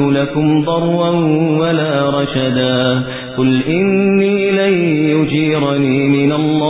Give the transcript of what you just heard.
أملك لكم ضرا ولا رشدا؟ قل إني لن يجيرني من الله